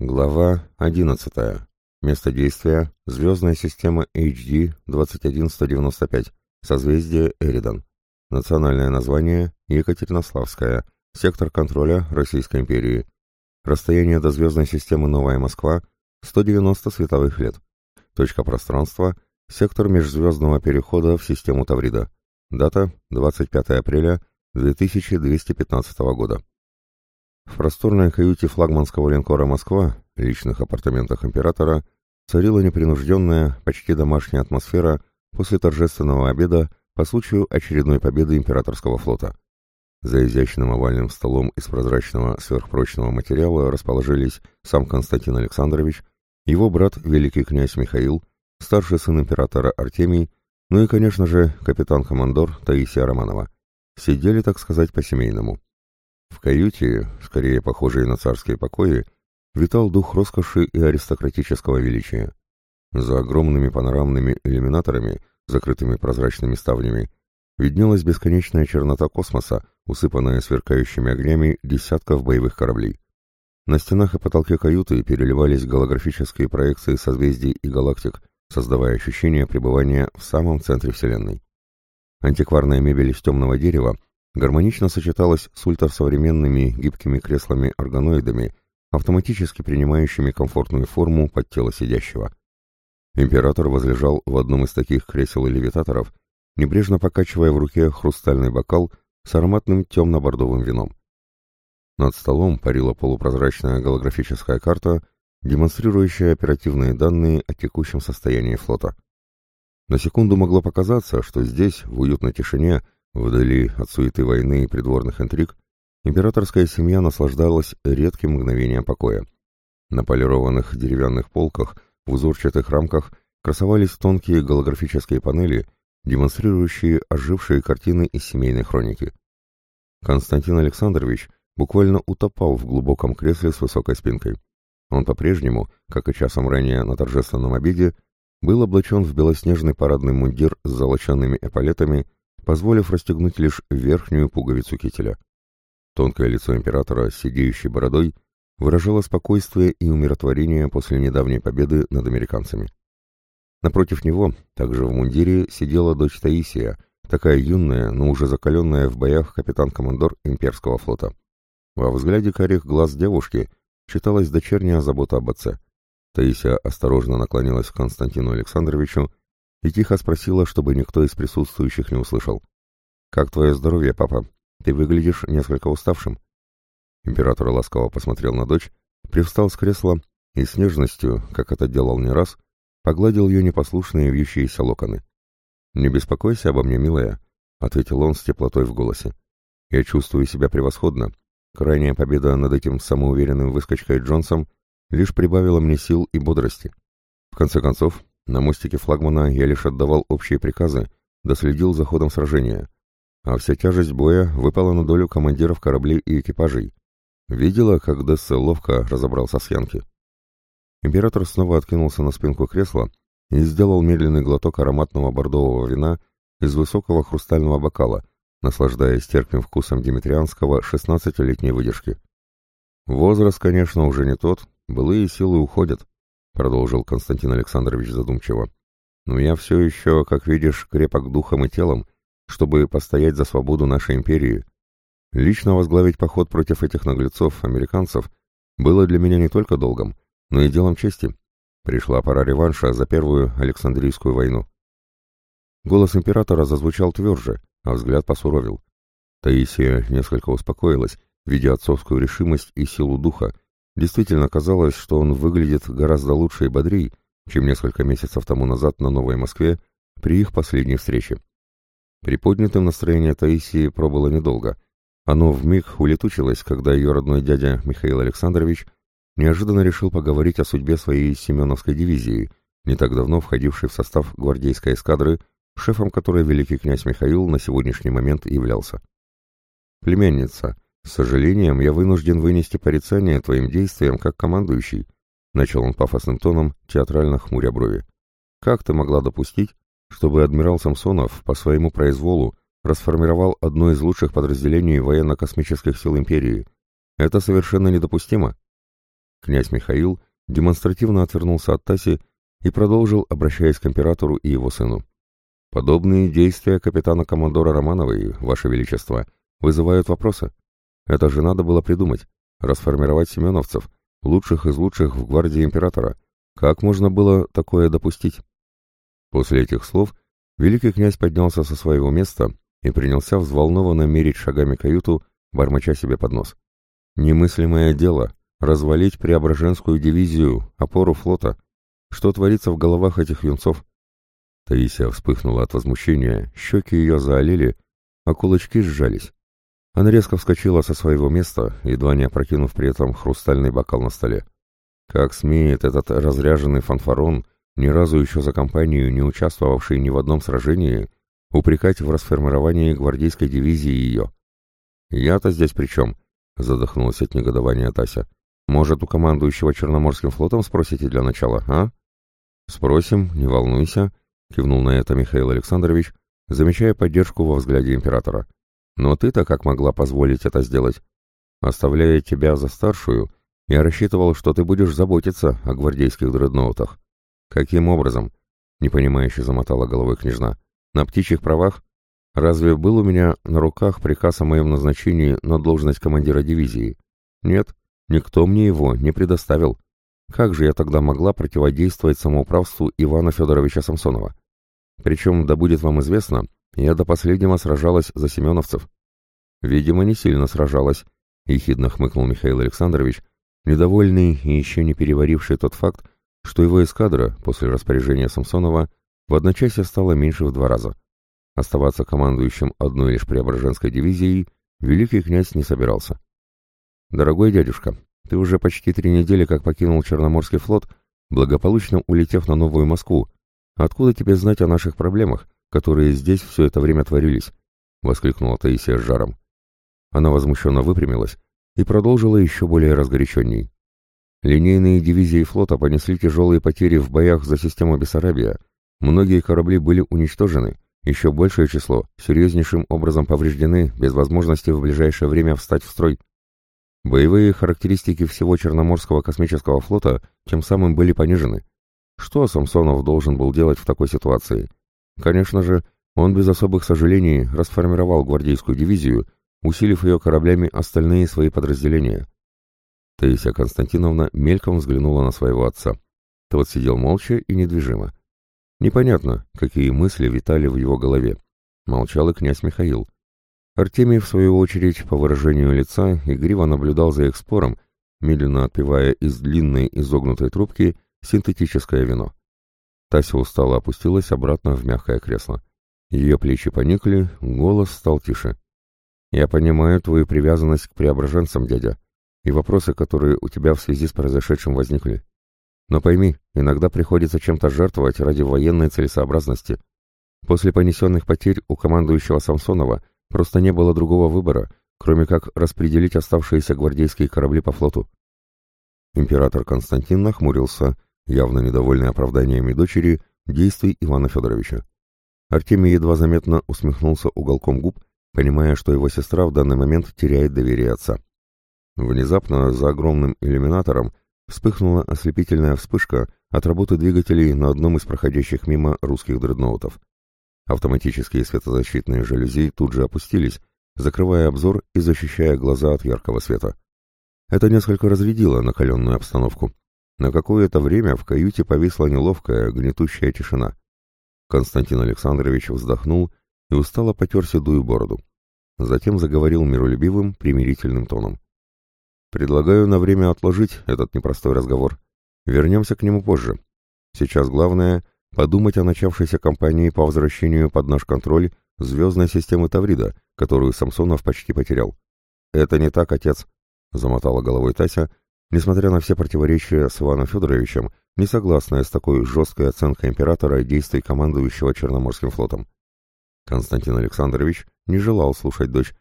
Глава 11. Место действия – звездная система HD-21195, созвездие Эридан. Национальное название – Екатеринославская, сектор контроля Российской империи. Расстояние до звездной системы Новая Москва – 190 световых лет. Точка пространства – сектор межзвездного перехода в систему Таврида. Дата – 25 апреля 2215 года. В просторной каюте флагманского линкора «Москва», в личных апартаментах императора, царила непринужденная, почти домашняя атмосфера после торжественного обеда по случаю очередной победы императорского флота. За изящным овальным столом из прозрачного сверхпрочного материала расположились сам Константин Александрович, его брат великий князь Михаил, старший сын императора Артемий, ну и, конечно же, капитан-командор Таисия Романова. Сидели, так сказать, по-семейному. В каюте, скорее похожей на царские покои, витал дух роскоши и аристократического величия. За огромными панорамными иллюминаторами, закрытыми прозрачными ставнями, виднелась бесконечная чернота космоса, усыпанная сверкающими огнями десятков боевых кораблей. На стенах и потолке каюты переливались голографические проекции созвездий и галактик, создавая ощущение пребывания в самом центре Вселенной. Антикварная мебель из темного дерева — гармонично сочеталась с ультрасовременными гибкими креслами-органоидами, автоматически принимающими комфортную форму под тело сидящего. Император возлежал в одном из таких кресел и левитаторов, небрежно покачивая в руке хрустальный бокал с ароматным темно-бордовым вином. Над столом парила полупрозрачная голографическая карта, демонстрирующая оперативные данные о текущем состоянии флота. На секунду могло показаться, что здесь, в уютной тишине, Вдали от суеты войны и придворных интриг, императорская семья наслаждалась редким мгновением покоя. На полированных деревянных полках, в узорчатых рамках красовались тонкие голографические панели, демонстрирующие ожившие картины из семейной хроники. Константин Александрович буквально утопал в глубоком кресле с высокой спинкой. Он по-прежнему, как и часом ранее на торжественном обеде, был облачен в белоснежный парадный мундир с золоченными эполетами позволив расстегнуть лишь верхнюю пуговицу кителя. Тонкое лицо императора с сидеющей бородой выражало спокойствие и умиротворение после недавней победы над американцами. Напротив него, также в мундире, сидела дочь Таисия, такая юная, но уже закаленная в боях капитан-командор имперского флота. Во взгляде карих глаз девушки читалась дочерняя забота об отце. Таисия осторожно наклонилась к Константину Александровичу и тихо спросила, чтобы никто из присутствующих не услышал. «Как твое здоровье, папа? Ты выглядишь несколько уставшим». Император ласково посмотрел на дочь, привстал с кресла и с нежностью, как это делал не раз, погладил ее непослушные вьющиеся локоны. «Не беспокойся обо мне, милая», — ответил он с теплотой в голосе. «Я чувствую себя превосходно. Крайняя победа над этим самоуверенным выскочкой Джонсом лишь прибавила мне сил и бодрости. В конце концов, на мостике флагмана я лишь отдавал общие приказы, доследил за ходом сражения, а вся тяжесть боя выпала на долю командиров кораблей и экипажей. Видела, как Дессе ловко разобрался с Янки. Император снова откинулся на спинку кресла и сделал медленный глоток ароматного бордового вина из высокого хрустального бокала, наслаждаясь терпким вкусом димитрианского 16-летней выдержки. Возраст, конечно, уже не тот, былые силы уходят, — продолжил Константин Александрович задумчиво. «Но я все еще, как видишь, крепок духом и телом, чтобы постоять за свободу нашей империи. Лично возглавить поход против этих наглецов, американцев, было для меня не только долгом, но и делом чести. Пришла пора реванша за первую Александрийскую войну». Голос императора зазвучал тверже, а взгляд посуровил. Таисия несколько успокоилась, видя отцовскую решимость и силу духа, Действительно казалось, что он выглядит гораздо лучше и бодрее, чем несколько месяцев тому назад на Новой Москве при их последней встрече. Приподнятым настроение Таисии пробыло недолго. Оно вмиг улетучилось, когда ее родной дядя Михаил Александрович неожиданно решил поговорить о судьбе своей Семеновской дивизии, не так давно входившей в состав гвардейской эскадры, шефом которой великий князь Михаил на сегодняшний момент являлся. Племянница, «К сожалению, я вынужден вынести порицание твоим действиям как командующий», начал он пафосным тоном, театрально хмуря брови. «Как ты могла допустить, чтобы адмирал Самсонов по своему произволу расформировал одно из лучших подразделений военно-космических сил империи? Это совершенно недопустимо». Князь Михаил демонстративно отвернулся от Таси и продолжил, обращаясь к императору и его сыну. «Подобные действия капитана-командора Романовой, Ваше Величество, вызывают вопросы. Это же надо было придумать, расформировать семеновцев, лучших из лучших в гвардии императора. Как можно было такое допустить? После этих слов великий князь поднялся со своего места и принялся взволнованно мерить шагами каюту, бормоча себе под нос. Немыслимое дело — развалить Преображенскую дивизию, опору флота. Что творится в головах этих юнцов? Таисия вспыхнула от возмущения, щеки ее заолели, а кулачки сжались. Она резко вскочила со своего места, едва не опрокинув при этом хрустальный бокал на столе. Как смеет этот разряженный фанфарон, ни разу еще за компанию не участвовавший ни в одном сражении, упрекать в расформировании гвардейской дивизии ее. «Я-то здесь при чем?» — задохнулась от негодования Тася. «Может, у командующего Черноморским флотом спросите для начала, а?» «Спросим, не волнуйся», — кивнул на это Михаил Александрович, замечая поддержку во взгляде императора. — но ты-то как могла позволить это сделать? Оставляя тебя за старшую, я рассчитывал, что ты будешь заботиться о гвардейских дредноутах. Каким образом? Непонимающе замотала головой княжна. На птичьих правах? Разве был у меня на руках приказ о моем назначении на должность командира дивизии? Нет, никто мне его не предоставил. Как же я тогда могла противодействовать самоуправству Ивана Федоровича Самсонова? Причем, да будет вам известно, я до последнего сражалась за семеновцев. Видимо, не сильно сражалась, — ехидно хмыкнул Михаил Александрович, недовольный и еще не переваривший тот факт, что его эскадра после распоряжения Самсонова в одночасье стала меньше в два раза. Оставаться командующим одной лишь Преображенской дивизией великий князь не собирался. «Дорогой дядюшка, ты уже почти три недели как покинул Черноморский флот, благополучно улетев на Новую Москву. Откуда тебе знать о наших проблемах?» которые здесь все это время творились», — воскликнула Таисия с жаром. Она возмущенно выпрямилась и продолжила еще более разгоряченней. Линейные дивизии флота понесли тяжелые потери в боях за систему Бессарабия. Многие корабли были уничтожены, еще большее число серьезнейшим образом повреждены, без возможности в ближайшее время встать в строй. Боевые характеристики всего Черноморского космического флота тем самым были понижены. Что Самсонов должен был делать в такой ситуации? Конечно же, он без особых сожалений расформировал гвардейскую дивизию, усилив ее кораблями остальные свои подразделения. Таисия Константиновна мельком взглянула на своего отца. Тот сидел молча и недвижимо. Непонятно, какие мысли витали в его голове. Молчал и князь Михаил. Артемий, в свою очередь, по выражению лица, игриво наблюдал за их спором, медленно отпивая из длинной изогнутой трубки синтетическое вино. Тася устало опустилась обратно в мягкое кресло. Ее плечи поникли, голос стал тише. «Я понимаю твою привязанность к преображенцам, дядя, и вопросы, которые у тебя в связи с произошедшим возникли. Но пойми, иногда приходится чем-то жертвовать ради военной целесообразности. После понесенных потерь у командующего Самсонова просто не было другого выбора, кроме как распределить оставшиеся гвардейские корабли по флоту». Император Константин нахмурился – явно недовольный оправданиями дочери действий Ивана Федоровича. Артемий едва заметно усмехнулся уголком губ, понимая, что его сестра в данный момент теряет доверие отца. Внезапно за огромным иллюминатором вспыхнула ослепительная вспышка от работы двигателей на одном из проходящих мимо русских дредноутов. Автоматические светозащитные жалюзи тут же опустились, закрывая обзор и защищая глаза от яркого света. Это несколько разрядило накаленную обстановку. На какое-то время в каюте повисла неловкая, гнетущая тишина. Константин Александрович вздохнул и устало потер седую бороду. Затем заговорил миролюбивым, примирительным тоном. «Предлагаю на время отложить этот непростой разговор. Вернемся к нему позже. Сейчас главное — подумать о начавшейся кампании по возвращению под наш контроль звездной системы Таврида, которую Самсонов почти потерял. «Это не так, отец», — замотала головой Тася, Несмотря на все противоречия с Иваном Федоровичем, не согласная с такой жесткой оценкой императора действий командующего Черноморским флотом. Константин Александрович не желал слушать дочь,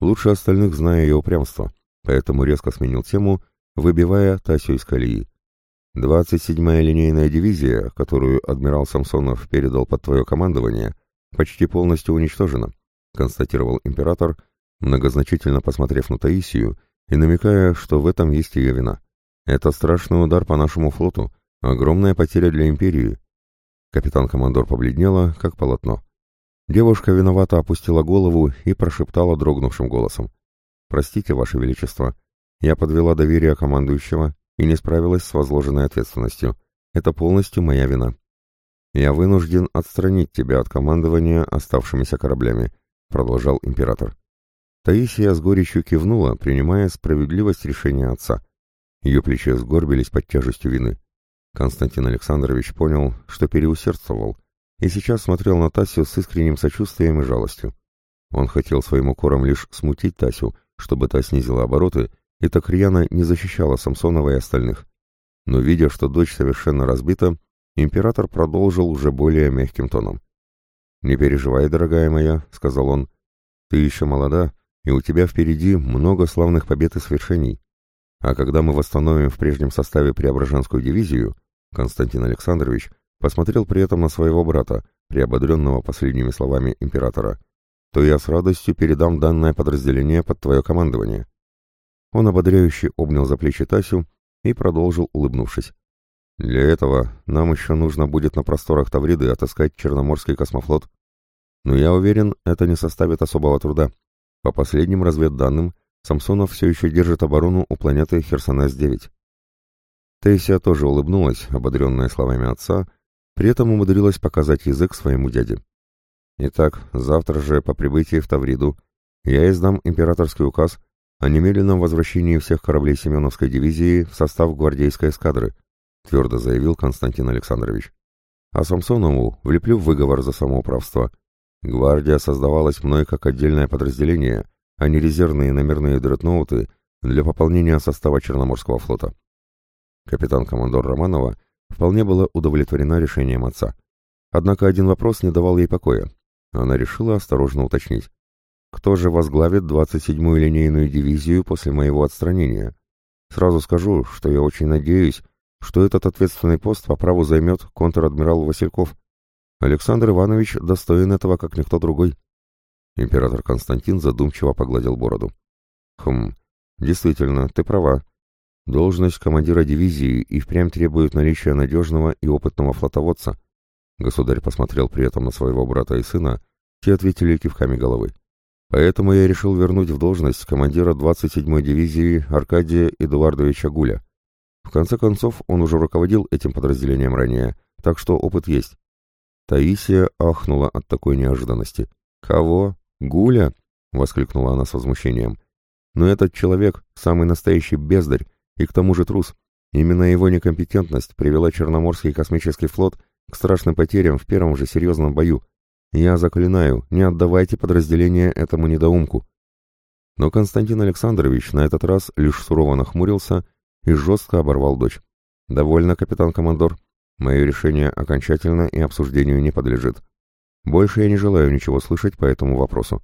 лучше остальных зная ее упрямство, поэтому резко сменил тему, выбивая Тасю из колеи. 27-я линейная дивизия, которую адмирал Самсонов передал под твое командование, почти полностью уничтожена, констатировал император, многозначительно посмотрев на Таисию, и намекая, что в этом есть ее вина. Это страшный удар по нашему флоту, огромная потеря для империи. Капитан-командор побледнела, как полотно. Девушка виновато опустила голову и прошептала дрогнувшим голосом. «Простите, Ваше Величество, я подвела доверие командующего и не справилась с возложенной ответственностью. Это полностью моя вина. Я вынужден отстранить тебя от командования оставшимися кораблями», — продолжал император. Таисия с горечью кивнула, принимая справедливость решения отца. Ее плечи сгорбились под тяжестью вины. Константин Александрович понял, что переусердствовал, и сейчас смотрел на Тасю с искренним сочувствием и жалостью. Он хотел своим укором лишь смутить Тасю, чтобы та снизила обороты, и так рьяно не защищала Самсонова и остальных. Но, видя, что дочь совершенно разбита, император продолжил уже более мягким тоном. «Не переживай, дорогая моя», — сказал он, — «ты еще молода, и у тебя впереди много славных побед и свершений. А когда мы восстановим в прежнем составе Преображенскую дивизию, Константин Александрович посмотрел при этом на своего брата, приободренного последними словами императора, то я с радостью передам данное подразделение под твое командование». Он ободряюще обнял за плечи Тасю и продолжил, улыбнувшись. «Для этого нам еще нужно будет на просторах Тавриды отыскать Черноморский космофлот. Но я уверен, это не составит особого труда». По последним разведданным, Самсонов все еще держит оборону у планеты Херсонес-9. Тейсия тоже улыбнулась, ободренная словами отца, при этом умудрилась показать язык своему дяде. «Итак, завтра же по прибытии в Тавриду я издам императорский указ о немедленном возвращении всех кораблей Семеновской дивизии в состав гвардейской эскадры», твердо заявил Константин Александрович. «А Самсонову влеплю в выговор за самоуправство» Гвардия создавалась мной как отдельное подразделение, а не резервные номерные дредноуты для пополнения состава Черноморского флота. Капитан-командор Романова вполне была удовлетворена решением отца. Однако один вопрос не давал ей покоя. Она решила осторожно уточнить. «Кто же возглавит 27-ю линейную дивизию после моего отстранения? Сразу скажу, что я очень надеюсь, что этот ответственный пост по праву займет контр-адмирал Васильков, Александр Иванович достоин этого, как никто другой. Император Константин задумчиво погладил бороду. Хм, действительно, ты права. Должность командира дивизии и впрямь требует наличия надежного и опытного флотоводца. Государь посмотрел при этом на своего брата и сына, те ответили кивками головы. Поэтому я решил вернуть в должность командира 27-й дивизии Аркадия Эдуардовича Гуля. В конце концов, он уже руководил этим подразделением ранее, так что опыт есть. Таисия ахнула от такой неожиданности. «Кого? Гуля?» — воскликнула она с возмущением. «Но этот человек — самый настоящий бездарь и к тому же трус. Именно его некомпетентность привела Черноморский космический флот к страшным потерям в первом же серьезном бою. Я заклинаю, не отдавайте подразделение этому недоумку». Но Константин Александрович на этот раз лишь сурово нахмурился и жестко оборвал дочь. «Довольно, капитан-командор. Мое решение окончательно и обсуждению не подлежит. Больше я не желаю ничего слышать по этому вопросу.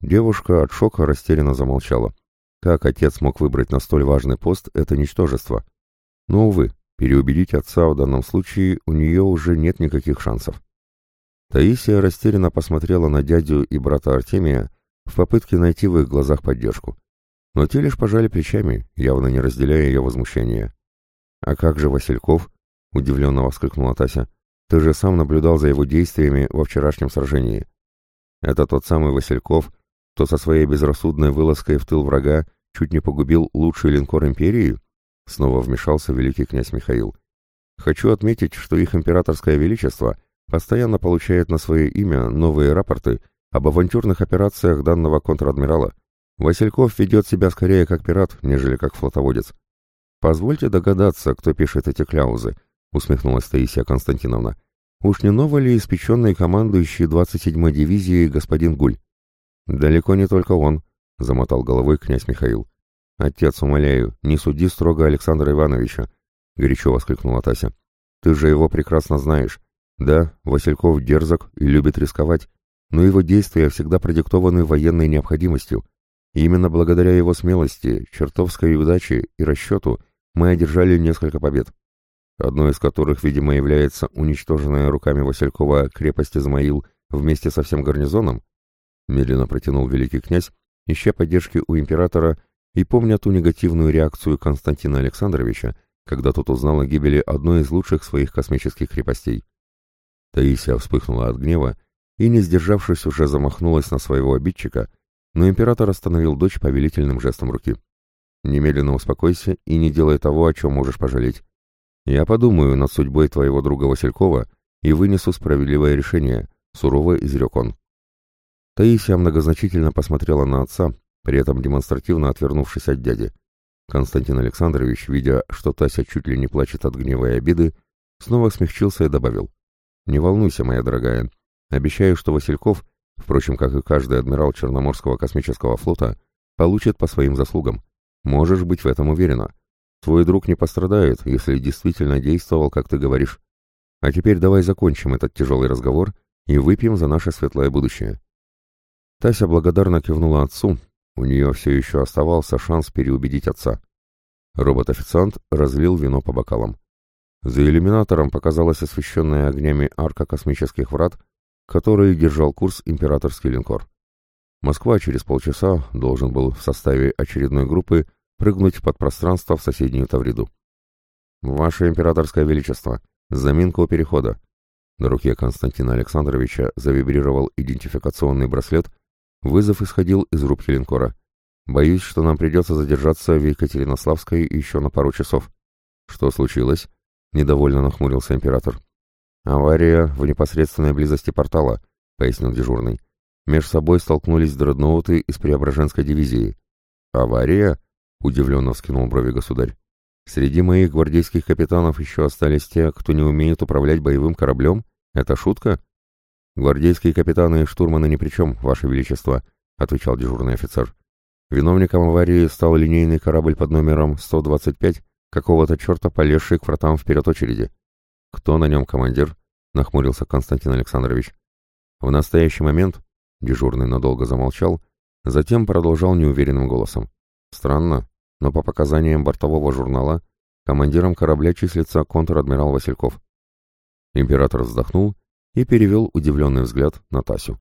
Девушка от шока растерянно замолчала. Как отец мог выбрать на столь важный пост это ничтожество? Но, увы, переубедить отца в данном случае у нее уже нет никаких шансов. Таисия растерянно посмотрела на дядю и брата Артемия в попытке найти в их глазах поддержку. Но те лишь пожали плечами, явно не разделяя ее возмущения. А как же Васильков? удивленно воскликнула Тася. Ты же сам наблюдал за его действиями во вчерашнем сражении. Это тот самый Васильков, кто со своей безрассудной вылазкой в тыл врага чуть не погубил лучший линкор империи? Снова вмешался великий князь Михаил. Хочу отметить, что их императорское величество постоянно получает на свое имя новые рапорты об авантюрных операциях данного контр-адмирала. Васильков ведет себя скорее как пират, нежели как флотоводец. Позвольте догадаться, кто пишет эти кляузы, — усмехнулась Таисия Константиновна. «Уж не новый ли испеченный командующий 27-й дивизии господин Гуль?» «Далеко не только он», — замотал головой князь Михаил. «Отец, умоляю, не суди строго Александра Ивановича», — горячо воскликнула Тася. «Ты же его прекрасно знаешь. Да, Васильков дерзок и любит рисковать, но его действия всегда продиктованы военной необходимостью. И именно благодаря его смелости, чертовской удаче и расчету мы одержали несколько побед одной из которых, видимо, является уничтоженная руками Василькова крепость Измаил вместе со всем гарнизоном, медленно протянул великий князь, ища поддержки у императора и помня ту негативную реакцию Константина Александровича, когда тот узнал о гибели одной из лучших своих космических крепостей. Таисия вспыхнула от гнева и, не сдержавшись, уже замахнулась на своего обидчика, но император остановил дочь повелительным жестом руки. «Немедленно успокойся и не делай того, о чем можешь пожалеть. Я подумаю над судьбой твоего друга Василькова и вынесу справедливое решение», — сурово изрек он. Таисия многозначительно посмотрела на отца, при этом демонстративно отвернувшись от дяди. Константин Александрович, видя, что Тася чуть ли не плачет от гнева и обиды, снова смягчился и добавил. «Не волнуйся, моя дорогая. Обещаю, что Васильков, впрочем, как и каждый адмирал Черноморского космического флота, получит по своим заслугам. Можешь быть в этом уверена. Твой друг не пострадает, если действительно действовал, как ты говоришь. А теперь давай закончим этот тяжелый разговор и выпьем за наше светлое будущее». Тася благодарно кивнула отцу. У нее все еще оставался шанс переубедить отца. Робот-официант разлил вино по бокалам. За иллюминатором показалась освещенная огнями арка космических врат, которые держал курс императорский линкор. Москва через полчаса должен был в составе очередной группы прыгнуть под пространство в соседнюю Тавриду. «Ваше императорское величество, заминка у перехода». На руке Константина Александровича завибрировал идентификационный браслет, вызов исходил из рубки линкора. «Боюсь, что нам придется задержаться в Екатеринославской еще на пару часов». «Что случилось?» — недовольно нахмурился император. «Авария в непосредственной близости портала», — пояснил дежурный. «Меж собой столкнулись дредноуты из Преображенской дивизии». «Авария?» удивленно вскинул брови государь. Среди моих гвардейских капитанов еще остались те, кто не умеет управлять боевым кораблем? Это шутка? Гвардейские капитаны и штурманы ни при чем, Ваше Величество, отвечал дежурный офицер. Виновником аварии стал линейный корабль под номером 125, какого-то черта полезший к вратам вперед очереди. Кто на нем командир? Нахмурился Константин Александрович. В настоящий момент дежурный надолго замолчал, затем продолжал неуверенным голосом. Странно, но по показаниям бортового журнала, командиром корабля числится контр-адмирал Васильков. Император вздохнул и перевел удивленный взгляд на Тасю.